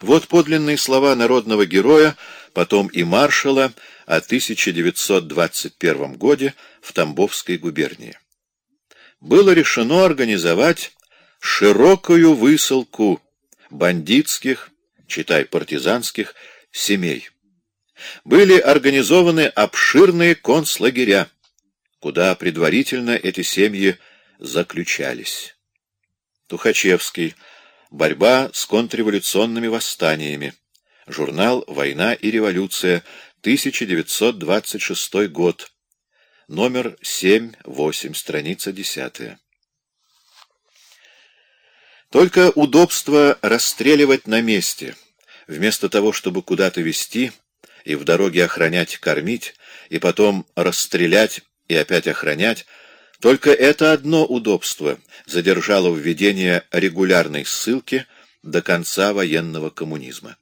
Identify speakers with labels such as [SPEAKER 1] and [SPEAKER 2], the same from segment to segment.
[SPEAKER 1] Вот подлинные слова народного героя, потом и маршала о 1921 годе в Тамбовской губернии. Было решено организовать широкую высылку бандитских, читай партизанских, семей. Были организованы обширные концлагеря, куда предварительно эти семьи заключались. Тухачевский. Борьба с контрреволюционными восстаниями. Журнал «Война и революция», 1926 год. Номер 7-8, страница 10. Только удобство расстреливать на месте, вместо того, чтобы куда-то везти и в дороге охранять, кормить, и потом расстрелять и опять охранять, только это одно удобство задержало введение регулярной ссылки до конца военного коммунизма.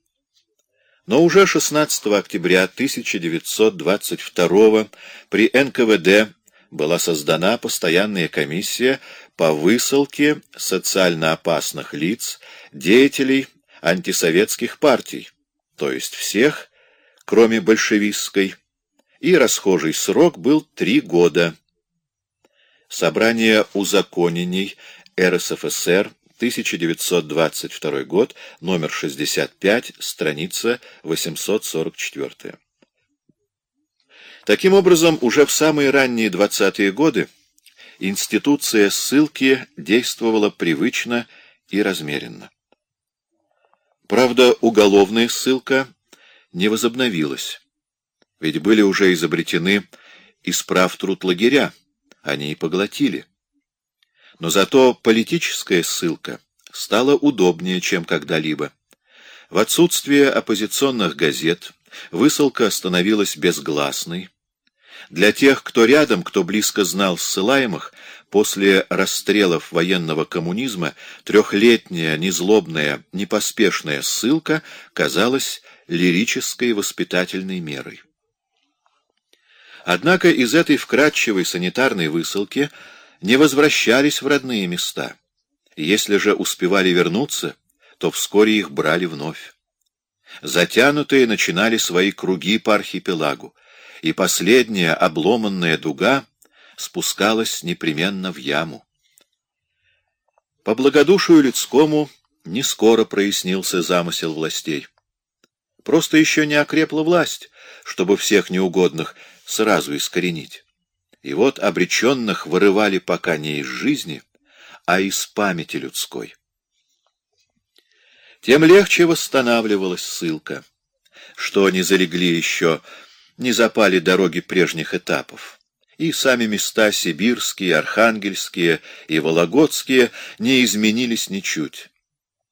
[SPEAKER 1] Но уже 16 октября 1922 при НКВД была создана постоянная комиссия по высылке социально опасных лиц, деятелей антисоветских партий, то есть всех, кроме большевистской, и расхожий срок был три года. Собрание узаконений РСФСР 1922 год, номер 65, страница 844. Таким образом, уже в самые ранние 20-е годы институция ссылки действовала привычно и размеренно. Правда, уголовная ссылка не возобновилась, ведь были уже изобретены исправ труд лагеря, они и поглотили. Но зато политическая ссылка стала удобнее, чем когда-либо. В отсутствие оппозиционных газет высылка становилась безгласной. Для тех, кто рядом, кто близко знал ссылаемых, после расстрелов военного коммунизма трехлетняя, незлобная, непоспешная ссылка казалась лирической воспитательной мерой. Однако из этой вкрадчивой санитарной высылки не возвращались в родные места. Если же успевали вернуться, то вскоре их брали вновь. Затянутые начинали свои круги по архипелагу, и последняя обломанная дуга спускалась непременно в яму. По благодушию людскому не скоро прояснился замысел властей. Просто еще не окрепла власть, чтобы всех неугодных сразу искоренить. И вот обреченных вырывали пока не из жизни, а из памяти людской. Тем легче восстанавливалась ссылка, что не залегли еще, не запали дороги прежних этапов. И сами места сибирские, архангельские и вологодские не изменились ничуть,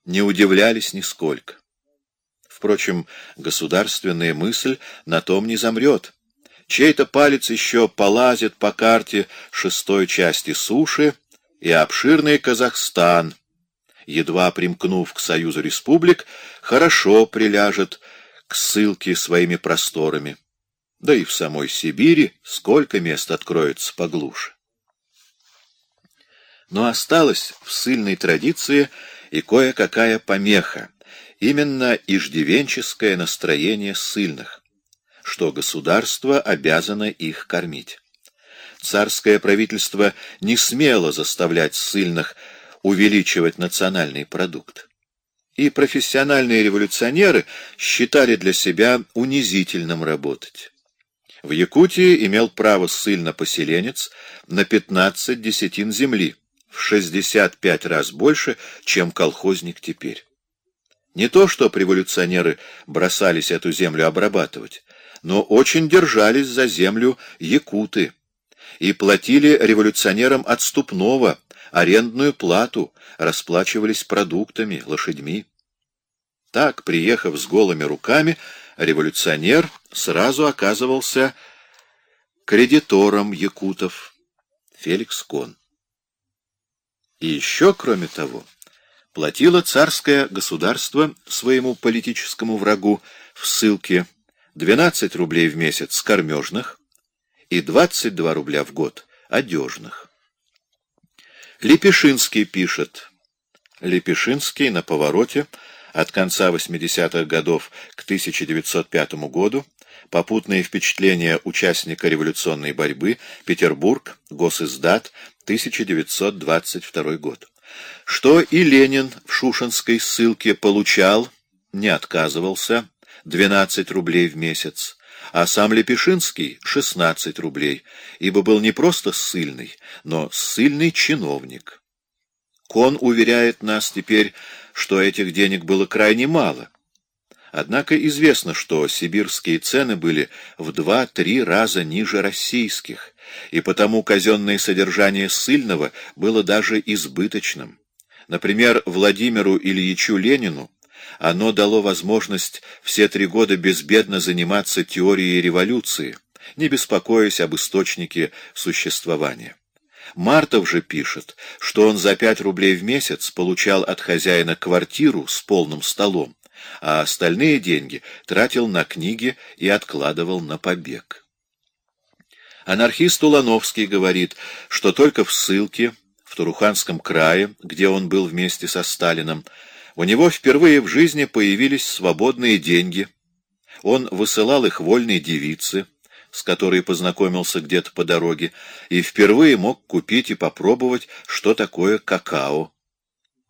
[SPEAKER 1] не удивлялись нисколько. Впрочем, государственная мысль на том не замрет. Чей-то палец еще полазит по карте шестой части суши, и обширный Казахстан, едва примкнув к Союзу Республик, хорошо приляжет к ссылке своими просторами. Да и в самой Сибири сколько мест откроется поглуше. Но осталась в ссыльной традиции и кое-какая помеха, именно иждивенческое настроение ссыльных что государство обязано их кормить. Царское правительство не смело заставлять ссыльных увеличивать национальный продукт. И профессиональные революционеры считали для себя унизительным работать. В Якутии имел право ссыльно-поселенец на 15 десятин земли, в 65 раз больше, чем колхозник теперь. Не то, что революционеры бросались эту землю обрабатывать, но очень держались за землю якуты и платили революционерам отступного, арендную плату, расплачивались продуктами, лошадьми. Так, приехав с голыми руками, революционер сразу оказывался кредитором якутов Феликс Кон. И еще, кроме того, платило царское государство своему политическому врагу в ссылке 12 рублей в месяц кормежных и 22 рубля в год одежных. Лепешинский пишет. Лепешинский на повороте от конца 80-х годов к 1905 году, попутные впечатления участника революционной борьбы, Петербург, Госиздат, 1922 год. Что и Ленин в Шушенской ссылке получал, не отказывался, 12 рублей в месяц, а сам Лепешинский — 16 рублей, ибо был не просто ссыльный, но ссыльный чиновник. Кон уверяет нас теперь, что этих денег было крайне мало. Однако известно, что сибирские цены были в два-три раза ниже российских, и потому казенное содержание ссыльного было даже избыточным. Например, Владимиру Ильичу Ленину оно дало возможность все три года безбедно заниматься теорией революции, не беспокоясь об источнике существования. Мартов же пишет, что он за пять рублей в месяц получал от хозяина квартиру с полным столом, а остальные деньги тратил на книги и откладывал на побег. Анархист Улановский говорит, что только в ссылке, в Туруханском крае, где он был вместе со Сталином, у него впервые в жизни появились свободные деньги. Он высылал их вольной девице, с которой познакомился где-то по дороге, и впервые мог купить и попробовать, что такое какао.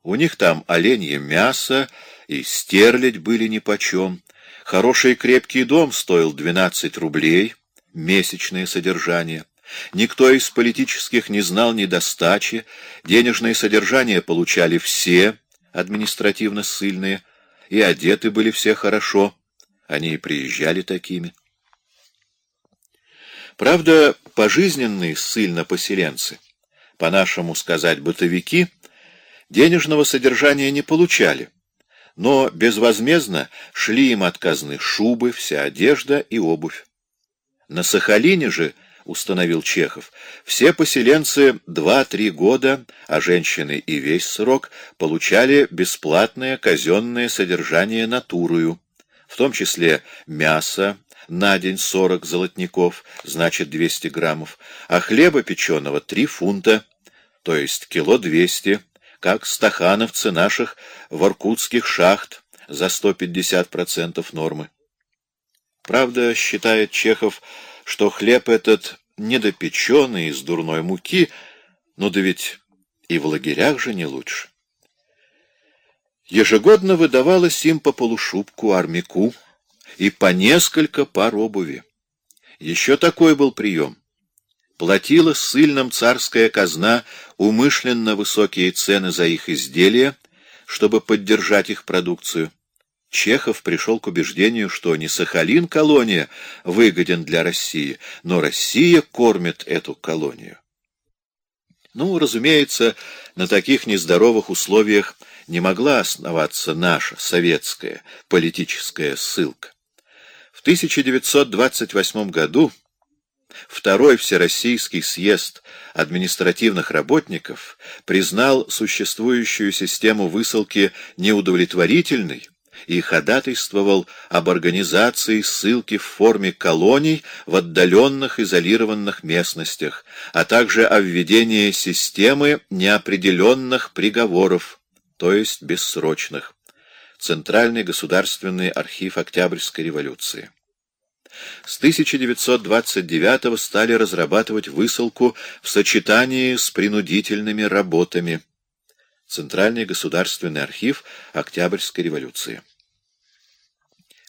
[SPEAKER 1] У них там оленье мясо и стерлядь были нипочем. Хороший крепкий дом стоил 12 рублей, месячное содержание. Никто из политических не знал недостачи, денежное содержание получали все, административно ссыльные, и одеты были все хорошо, они и приезжали такими. Правда, пожизненные ссыльно-поселенцы, по-нашему сказать бытовики, денежного содержания не получали, но безвозмездно шли им от шубы, вся одежда и обувь. На Сахалине же установил Чехов, все поселенцы два-три года, а женщины и весь срок, получали бесплатное казенное содержание натурою, в том числе мясо, на день 40 золотников, значит 200 граммов, а хлеба печеного 3 фунта, то есть кило 200, как стахановцы наших воркутских шахт за 150% нормы. Правда, считает Чехов, что хлеб этот недопеченный из дурной муки, но да ведь и в лагерях же не лучше. Ежегодно выдавалось им по полушубку армяку и по несколько пар обуви. Еще такой был прием. Платила ссыльным царская казна умышленно высокие цены за их изделия, чтобы поддержать их продукцию. Чехов пришел к убеждению, что не Сахалин колония выгоден для России, но Россия кормит эту колонию. Ну, разумеется, на таких нездоровых условиях не могла основаться наша советская политическая ссылка. В 1928 году Второй Всероссийский съезд административных работников признал существующую систему высылки неудовлетворительной и ходатайствовал об организации ссылки в форме колоний в отдаленных изолированных местностях, а также о введении системы неопределенных приговоров, то есть бессрочных. Центральный государственный архив Октябрьской революции. С 1929 стали разрабатывать высылку в сочетании с принудительными работами. Центральный государственный архив Октябрьской революции.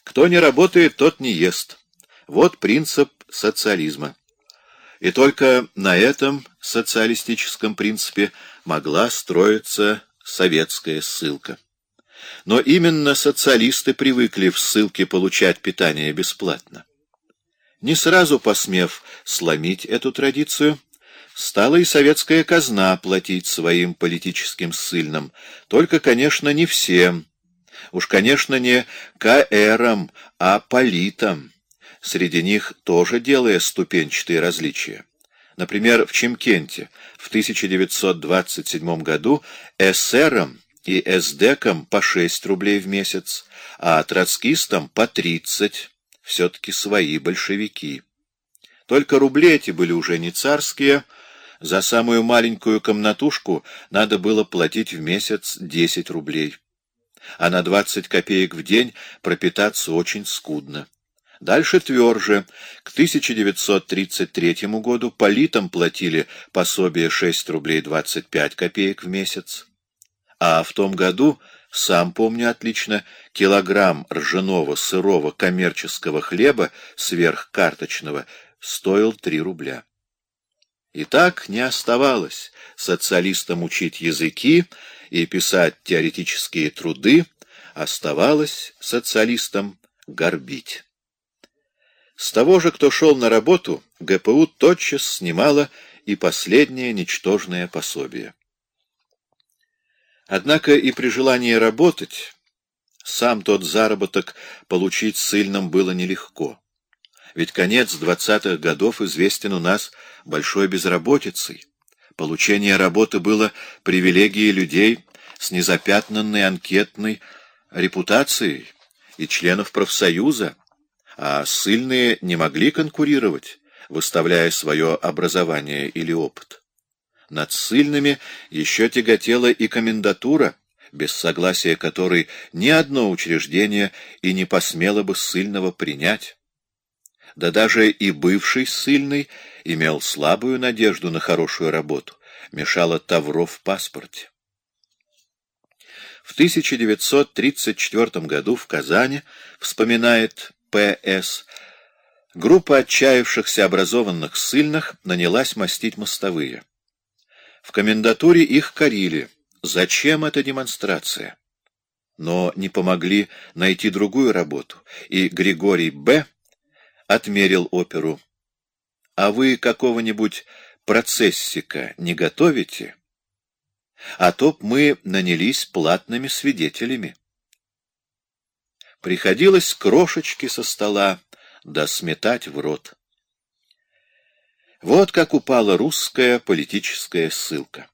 [SPEAKER 1] Кто не работает, тот не ест. Вот принцип социализма. И только на этом социалистическом принципе могла строиться советская ссылка. Но именно социалисты привыкли в ссылке получать питание бесплатно. Не сразу посмев сломить эту традицию, стала и советская казна платить своим политическим ссыльным, только, конечно, не всем. Уж, конечно, не каэрам, а политам. Среди них тоже делая ступенчатые различия. Например, в Чемкенте в 1927 году эсерам и эсдекам по 6 рублей в месяц, а троцкистам по 30, все-таки свои большевики. Только рубли эти были уже не царские, за самую маленькую комнатушку надо было платить в месяц 10 рублей. А на 20 копеек в день пропитаться очень скудно. Дальше тверже. К 1933 году политам платили пособие 6 рублей 25 копеек в месяц. А в том году, сам помню отлично, килограмм ржаного сырого коммерческого хлеба сверхкарточного стоил 3 рубля. И так не оставалось социалистам учить языки и писать теоретические труды, оставалось социалистам горбить. С того же, кто шел на работу, ГПУ тотчас снимала и последнее ничтожное пособие. Однако и при желании работать, сам тот заработок получить сыльным было нелегко. Ведь конец двадцатых годов известен у нас большой безработицей. Получение работы было привилегией людей с незапятнанной анкетной репутацией и членов профсоюза, а сильные не могли конкурировать, выставляя свое образование или опыт. Над сильными еще тяготела и комендатура, без согласия которой ни одно учреждение и не посмело бы сильного принять. Да даже и бывший сильный имел слабую надежду на хорошую работу, мешало тавро в паспорте. В 1934 году в Казани, вспоминает П.С., группа отчаявшихся образованных ссыльных нанялась мастить мостовые. В комендатуре их корили. Зачем эта демонстрация? Но не помогли найти другую работу, и Григорий Б. отмерил оперу. «А вы какого-нибудь процессика не готовите?» А то б мы нанялись платными свидетелями. Приходилось крошечки со стола да в рот. Вот как упала русская политическая ссылка.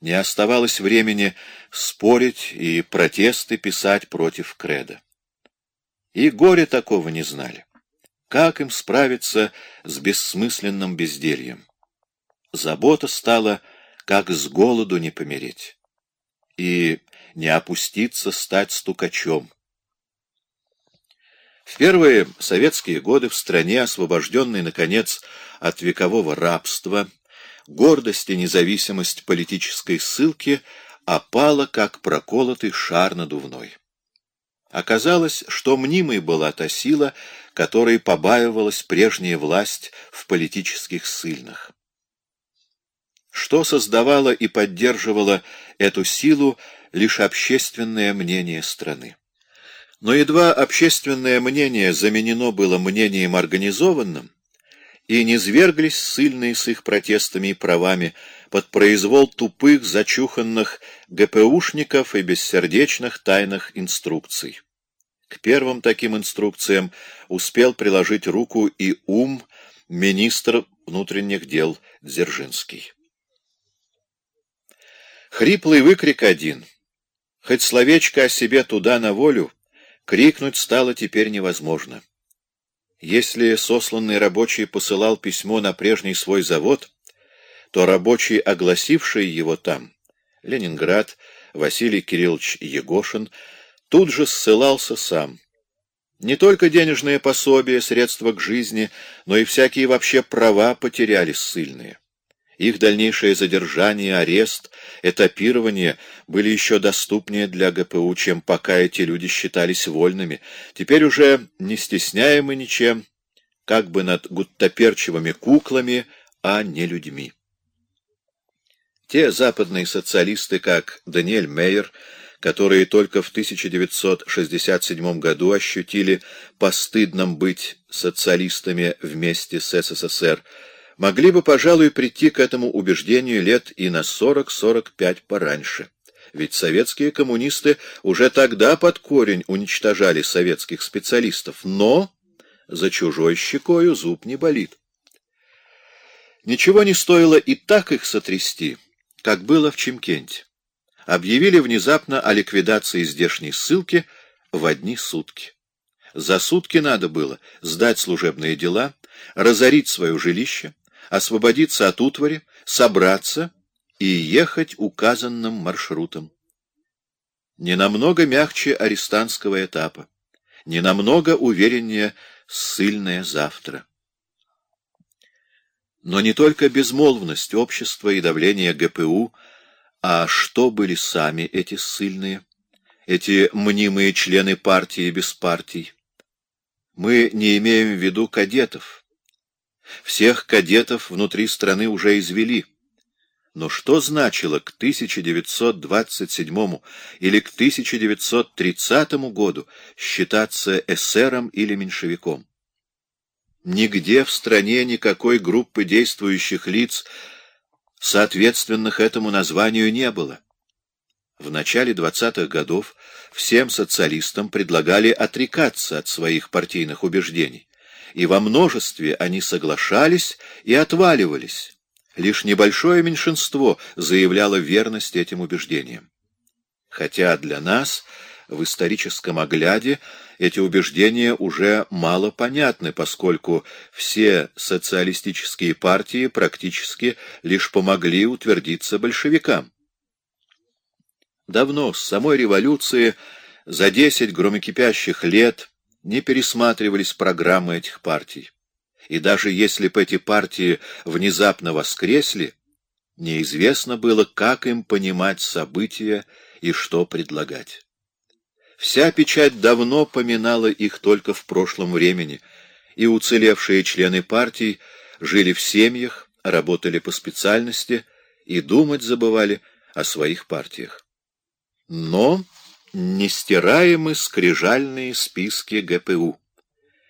[SPEAKER 1] Не оставалось времени спорить и протесты писать против креда. И горе такого не знали. Как им справиться с бессмысленным бездельем? Забота стала, как с голоду не помереть. И не опуститься стать стукачом. В первые советские годы в стране, освобожденной, наконец, от векового рабства, гордость и независимость политической ссылки опала, как проколотый шар надувной. Оказалось, что мнимой была та сила, которой побаивалась прежняя власть в политических ссыльных. Что создавало и поддерживало эту силу лишь общественное мнение страны. Но едва общественное мнение заменено было мнением организованным, и не зверглись ссыльные с их протестами и правами под произвол тупых, зачуханных ГПУшников и бессердечных тайных инструкций. К первым таким инструкциям успел приложить руку и ум министр внутренних дел Дзержинский. Хриплый выкрик один. Хоть словечко о себе туда на волю, Крикнуть стало теперь невозможно. Если сосланный рабочий посылал письмо на прежний свой завод, то рабочий, огласивший его там, Ленинград, Василий Кириллович Егошин, тут же ссылался сам. Не только денежные пособия, средства к жизни, но и всякие вообще права потеряли ссыльные. Их дальнейшее задержание, арест, этапирование были еще доступнее для ГПУ, чем пока эти люди считались вольными. Теперь уже не стесняемы ничем, как бы над гуттаперчивыми куклами, а не людьми. Те западные социалисты, как Даниэль Мейер, которые только в 1967 году ощутили постыдным быть социалистами вместе с СССР, могли бы, пожалуй, прийти к этому убеждению лет и на 40-45 пораньше. Ведь советские коммунисты уже тогда под корень уничтожали советских специалистов, но за чужой щекою зуб не болит. Ничего не стоило и так их сотрясти, как было в Чемкенте. Объявили внезапно о ликвидации здешней ссылки в одни сутки. За сутки надо было сдать служебные дела, разорить свое жилище, освободиться от утвари, собраться и ехать указанным маршрутом. не намного мягче арестантского этапа, не намного увереннее ссыльное завтра. Но не только безмолвность общества и давление ГПУ, а что были сами эти ссыльные, эти мнимые члены партии без партий. Мы не имеем в виду кадетов. Всех кадетов внутри страны уже извели. Но что значило к 1927 или к 1930 году считаться эсером или меньшевиком? Нигде в стране никакой группы действующих лиц, соответственных этому названию, не было. В начале 20-х годов всем социалистам предлагали отрекаться от своих партийных убеждений, и во множестве они соглашались и отваливались. Лишь небольшое меньшинство заявляло верность этим убеждениям. Хотя для нас в историческом огляде эти убеждения уже мало понятны, поскольку все социалистические партии практически лишь помогли утвердиться большевикам. Давно, с самой революции, за десять громокипящих лет не пересматривались программы этих партий. И даже если бы эти партии внезапно воскресли, неизвестно было, как им понимать события и что предлагать. Вся печать давно поминала их только в прошлом времени, и уцелевшие члены партий жили в семьях, работали по специальности и думать забывали о своих партиях. Но нестираемы скрижальные списки ГПУ.